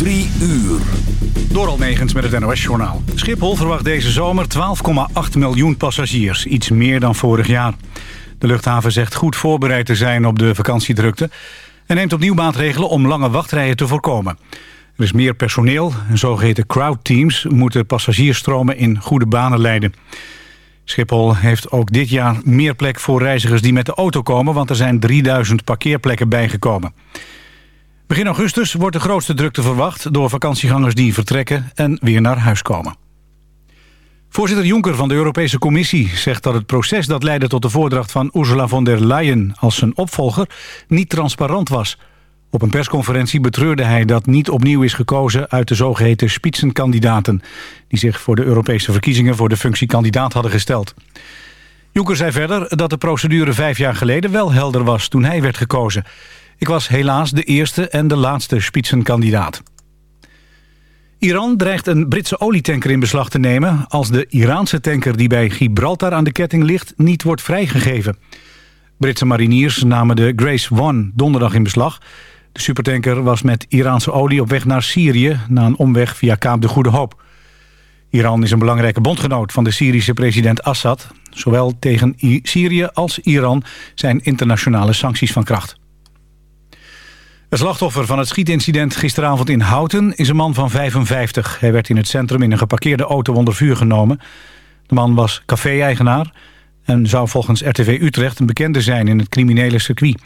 Drie uur. Door Almegens met het NOS-journaal. Schiphol verwacht deze zomer 12,8 miljoen passagiers. Iets meer dan vorig jaar. De luchthaven zegt goed voorbereid te zijn op de vakantiedrukte... en neemt opnieuw maatregelen om lange wachtrijen te voorkomen. Er is meer personeel en zogeheten crowdteams... moeten passagiersstromen in goede banen leiden. Schiphol heeft ook dit jaar meer plek voor reizigers die met de auto komen... want er zijn 3000 parkeerplekken bijgekomen. Begin augustus wordt de grootste drukte verwacht... door vakantiegangers die vertrekken en weer naar huis komen. Voorzitter Juncker van de Europese Commissie zegt dat het proces dat leidde tot de voordracht van Ursula von der Leyen als zijn opvolger niet transparant was. Op een persconferentie betreurde hij dat niet opnieuw is gekozen uit de zogeheten spitsenkandidaten die zich voor de Europese verkiezingen voor de functie kandidaat hadden gesteld. Juncker zei verder dat de procedure vijf jaar geleden wel helder was toen hij werd gekozen. Ik was helaas de eerste en de laatste spitsenkandidaat. Iran dreigt een Britse olietanker in beslag te nemen... als de Iraanse tanker die bij Gibraltar aan de ketting ligt niet wordt vrijgegeven. Britse mariniers namen de Grace One donderdag in beslag. De supertanker was met Iraanse olie op weg naar Syrië... na een omweg via Kaap de Goede Hoop. Iran is een belangrijke bondgenoot van de Syrische president Assad. Zowel tegen Syrië als Iran zijn internationale sancties van kracht. Het slachtoffer van het schietincident gisteravond in Houten is een man van 55. Hij werd in het centrum in een geparkeerde auto onder vuur genomen. De man was café-eigenaar en zou volgens RTV Utrecht een bekende zijn in het criminele circuit.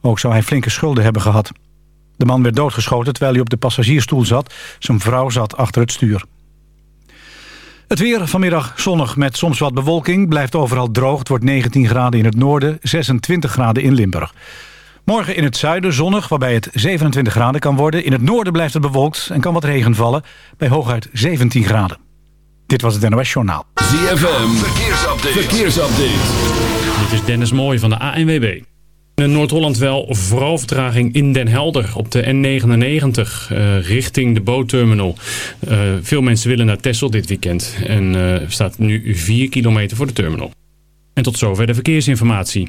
Ook zou hij flinke schulden hebben gehad. De man werd doodgeschoten terwijl hij op de passagiersstoel zat. Zijn vrouw zat achter het stuur. Het weer vanmiddag zonnig met soms wat bewolking. Blijft overal droog. Het wordt 19 graden in het noorden, 26 graden in Limburg. Morgen in het zuiden zonnig, waarbij het 27 graden kan worden. In het noorden blijft het bewolkt en kan wat regen vallen, bij hooguit 17 graden. Dit was het NOS Journaal. ZFM, verkeersupdate. verkeersupdate. Dit is Dennis Mooij van de ANWB. In Noord-Holland wel vooral vertraging in Den Helder op de N99 uh, richting de bootterminal. Uh, veel mensen willen naar Texel dit weekend en uh, staat nu 4 kilometer voor de terminal. En tot zover de verkeersinformatie.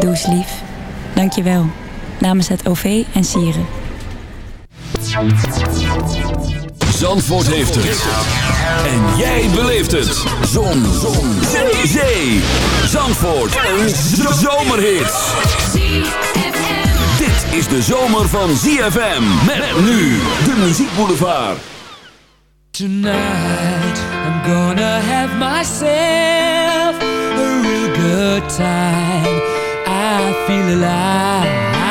Doe eens lief. Dank je wel. Namens het OV en Sieren. Zandvoort heeft het. En jij beleeft het. Zon. Zon. Zee. Zee. Zandvoort. Een zomerhit. Dit is de zomer van ZFM. Met nu de muziekboulevard. Tonight I'm gonna have myself a real good time. I feel alive.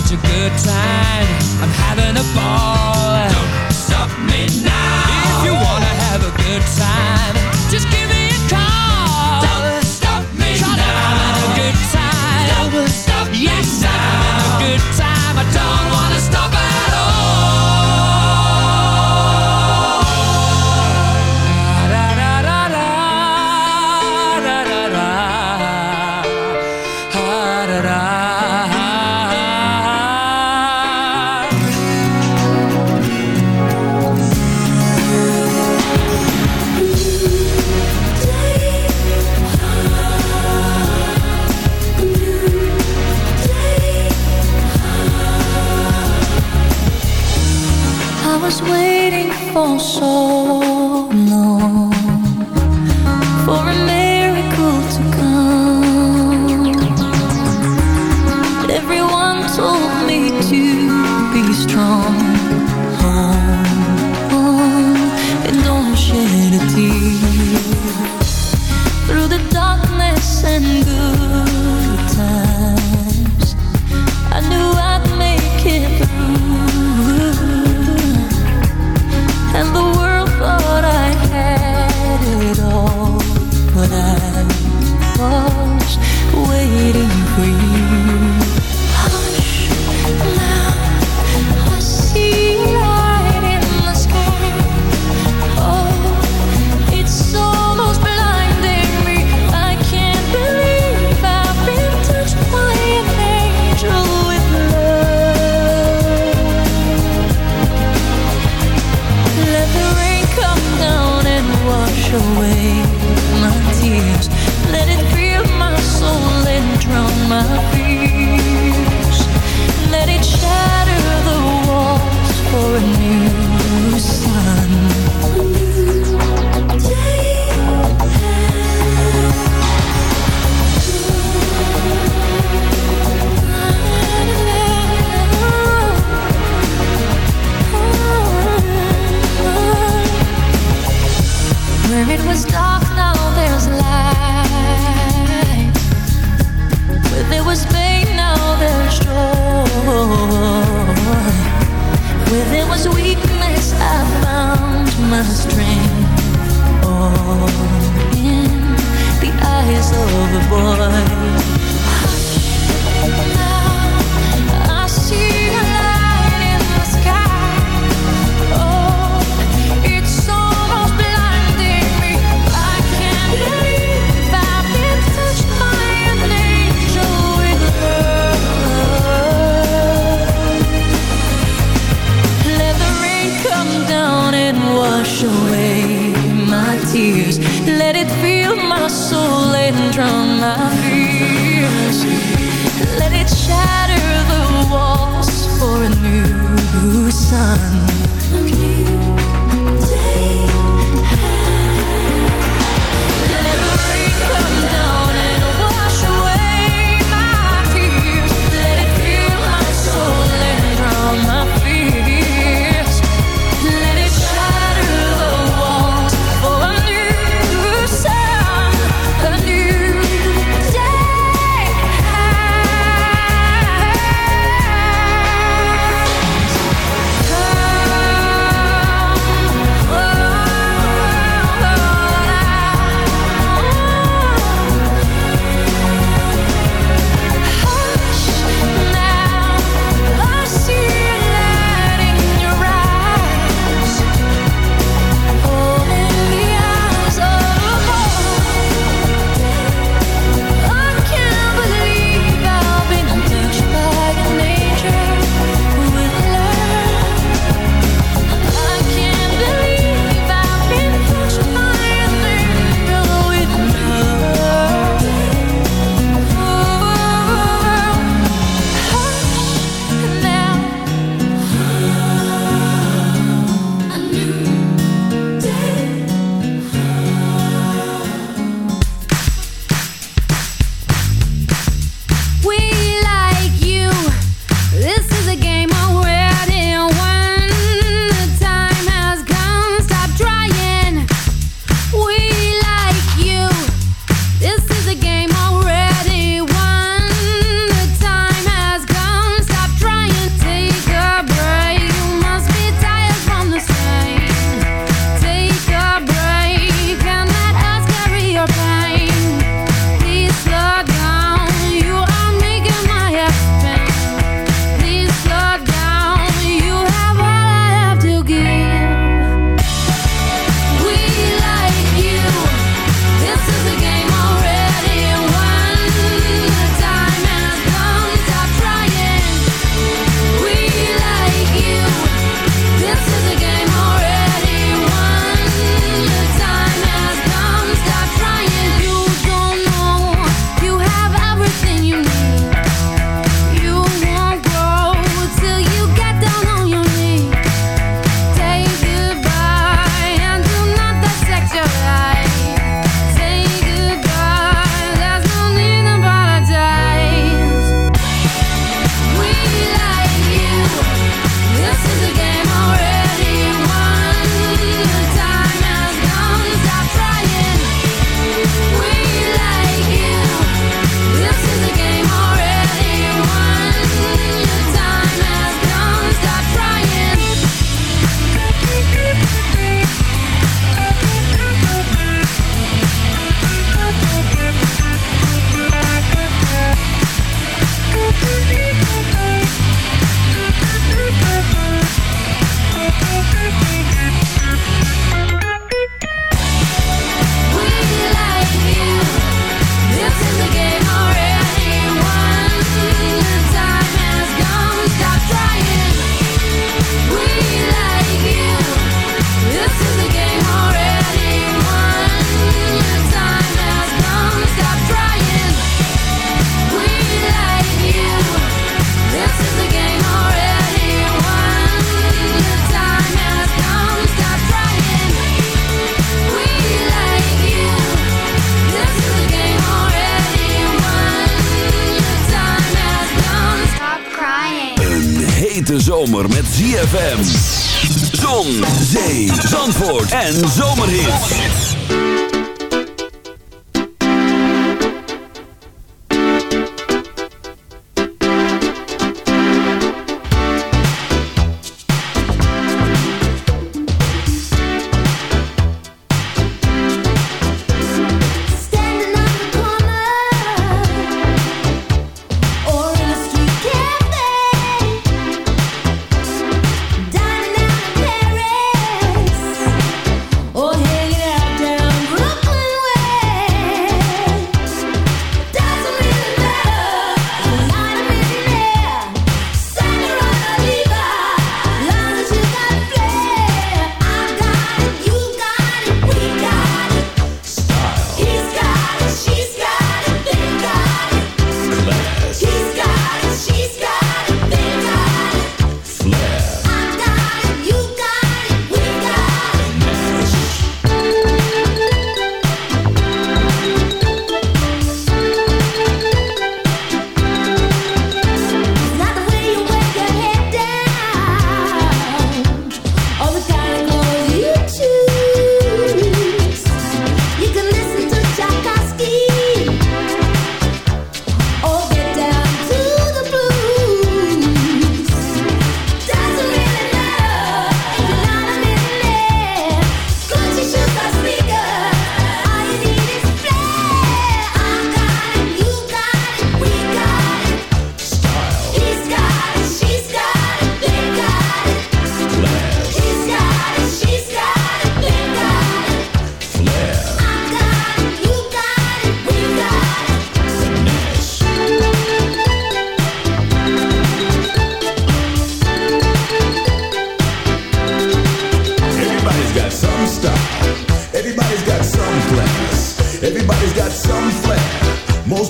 such a good time. I'm having a ball. Don't stop me now. If you wanna have a good time, just give me a call. Don't stop me now. I'm having a good time. Don't stop me now. I'm having a good time. Don't soul.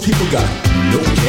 People got no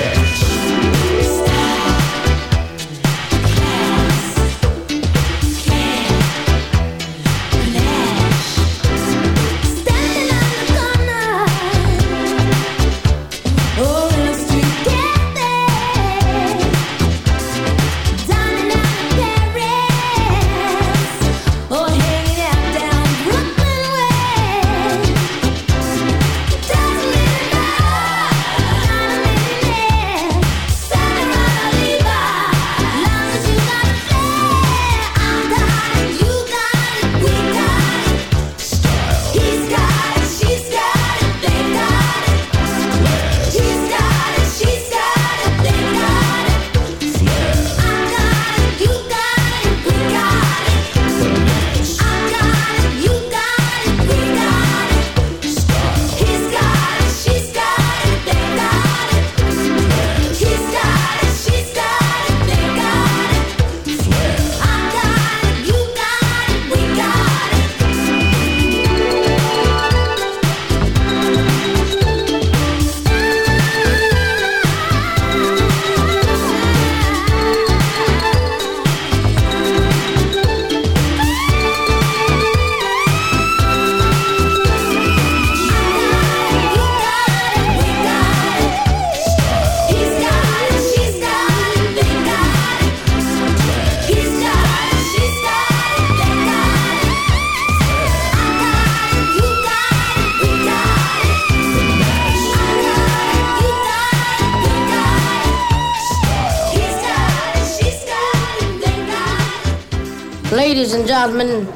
Ladies and gentlemen,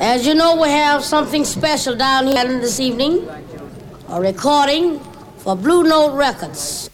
as you know, we have something special down here this evening. A recording for Blue Note Records.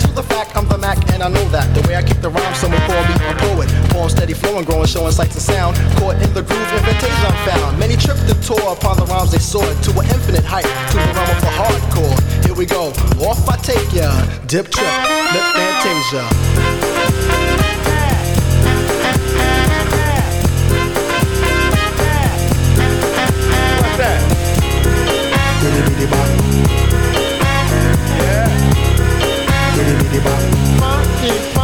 To the fact, I'm the Mac, and I know that. The way I kick the rhyme, someone call me a poet. Poem steady flowing, growing, showing sights and sound. Caught in the groove, invitation found. Many tripped and tore upon the rhymes they soared to an infinite height, to the realm of the hardcore. Here we go, off I take ya. Dip trip, lip fantasia. What's that? Marky, Marky,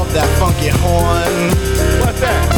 of that funky horn. What's that?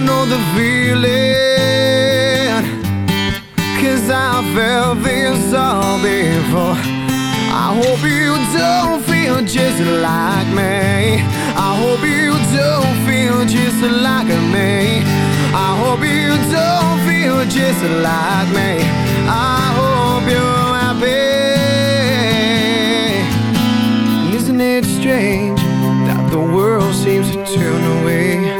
I know the feeling. Cause I felt this all before. I hope you don't feel just like me. I hope you don't feel just like me. I hope you don't feel just like me. I hope you're happy. Isn't it strange that the world seems to turn away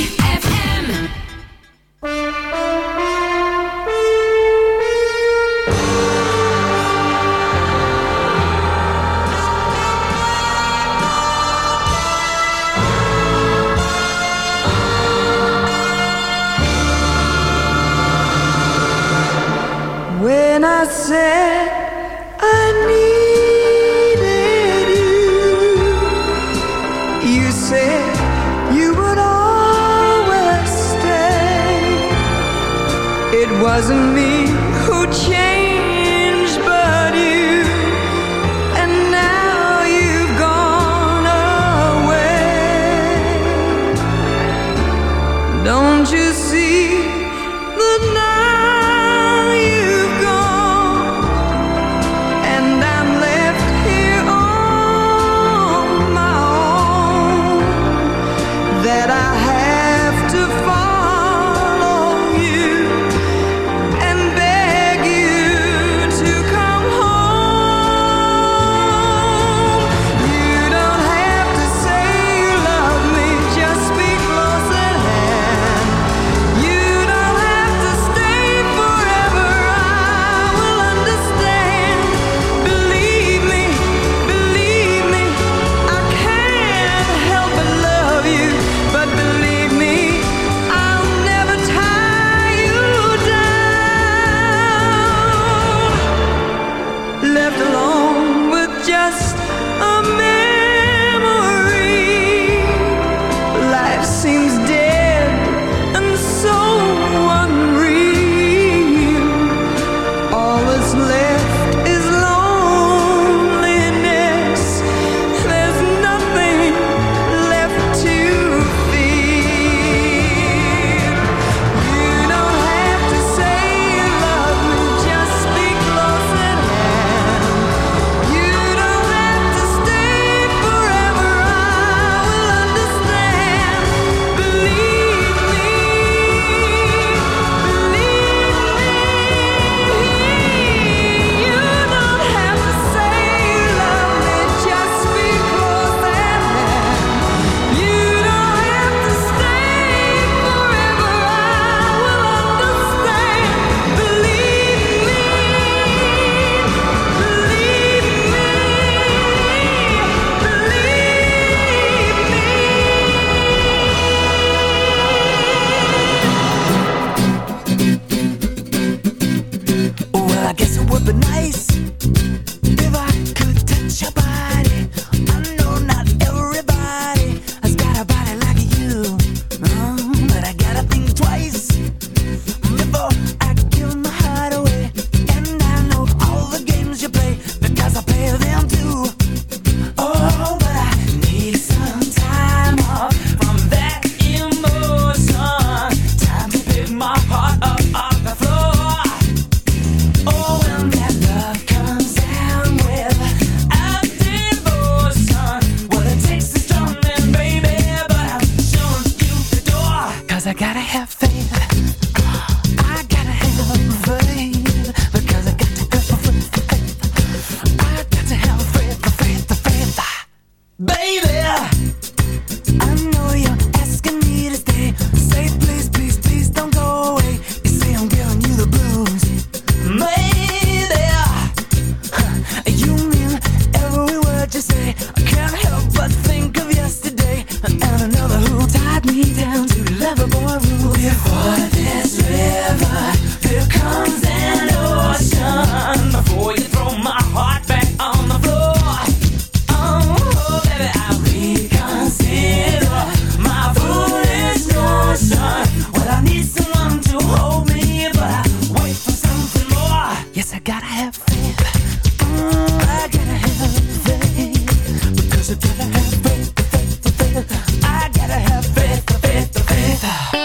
Don't you see? together.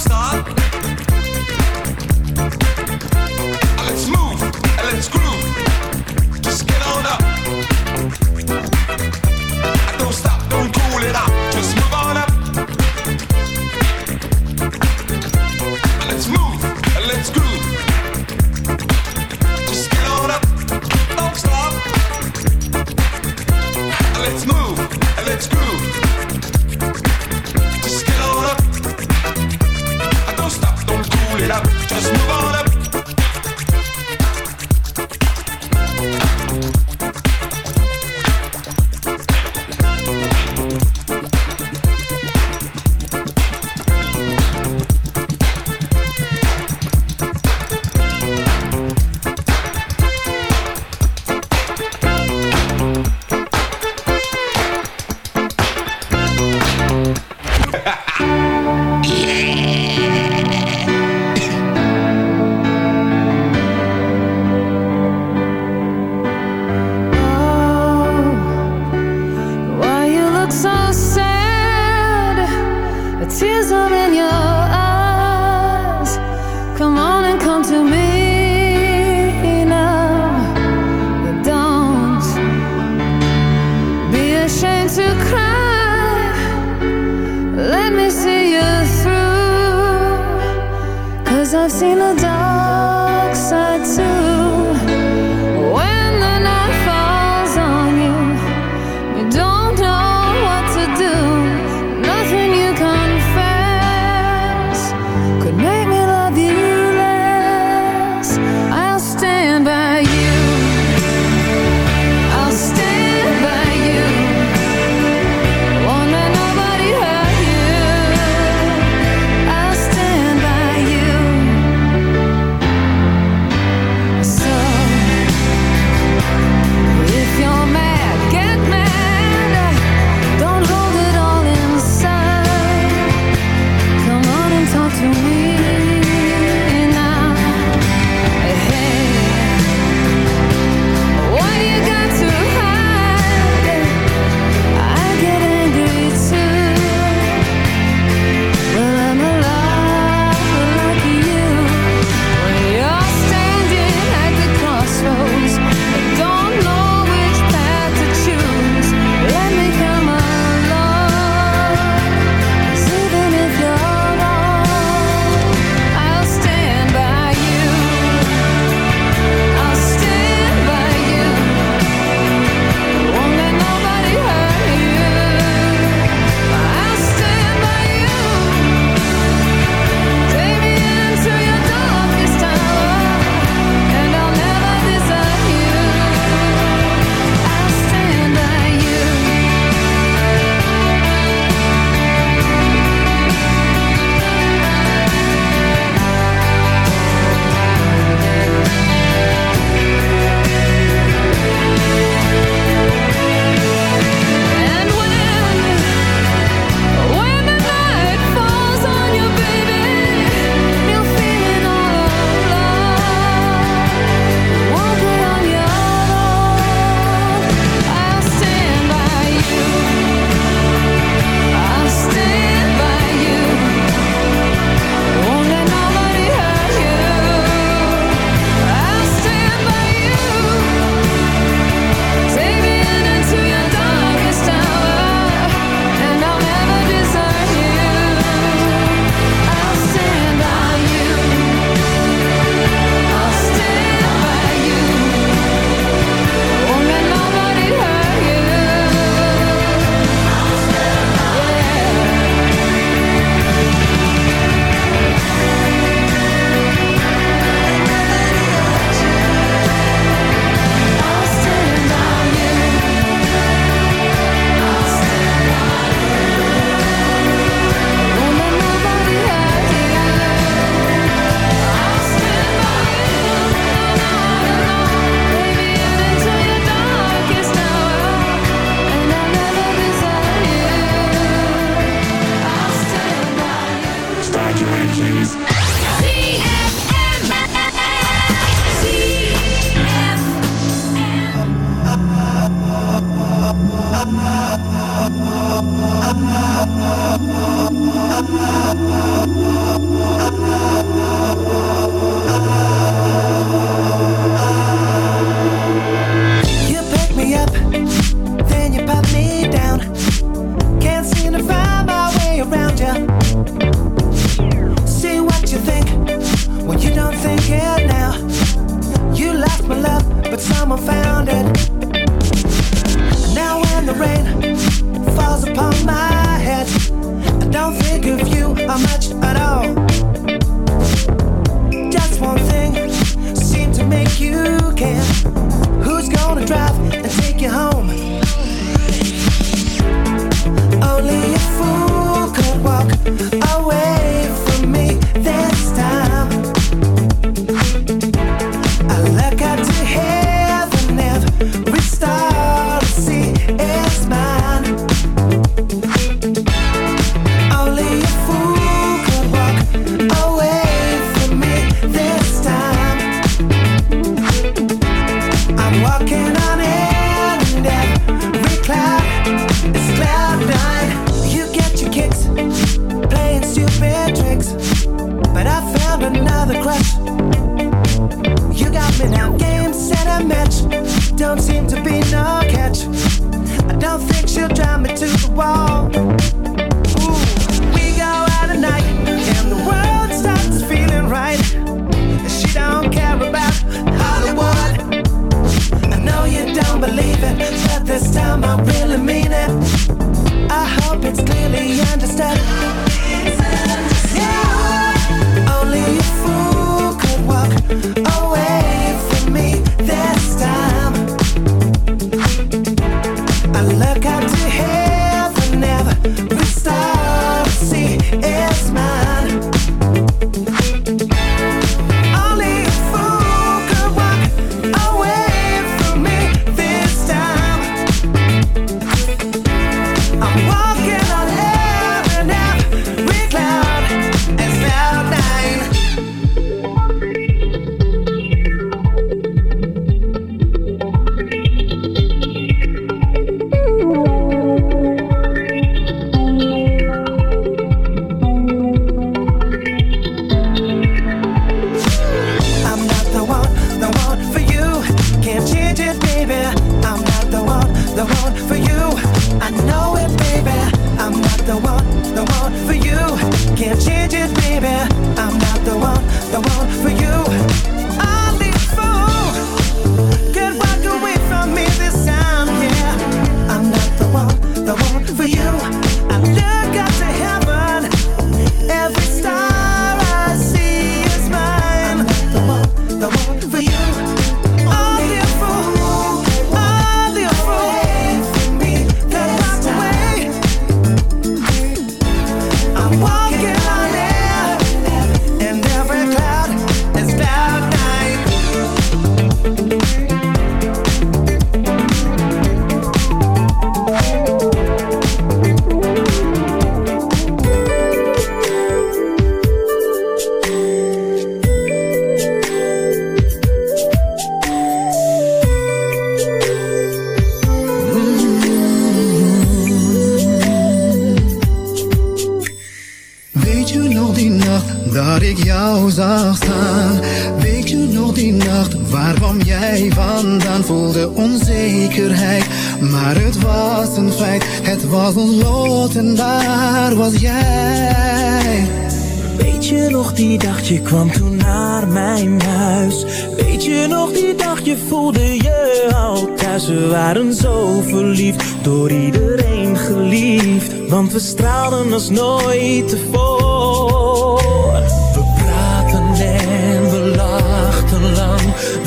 stop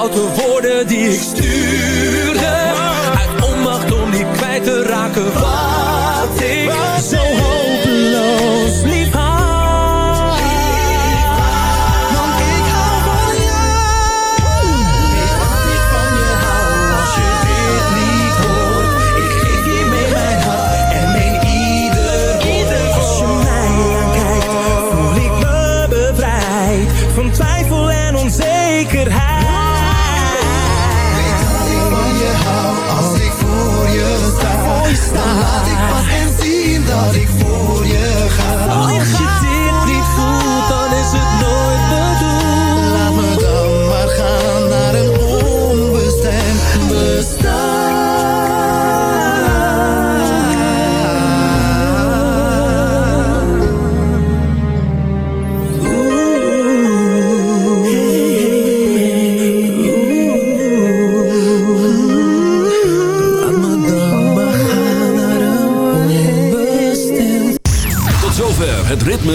Foute woorden die ik stuurde. Uit onmacht om niet kwijt te raken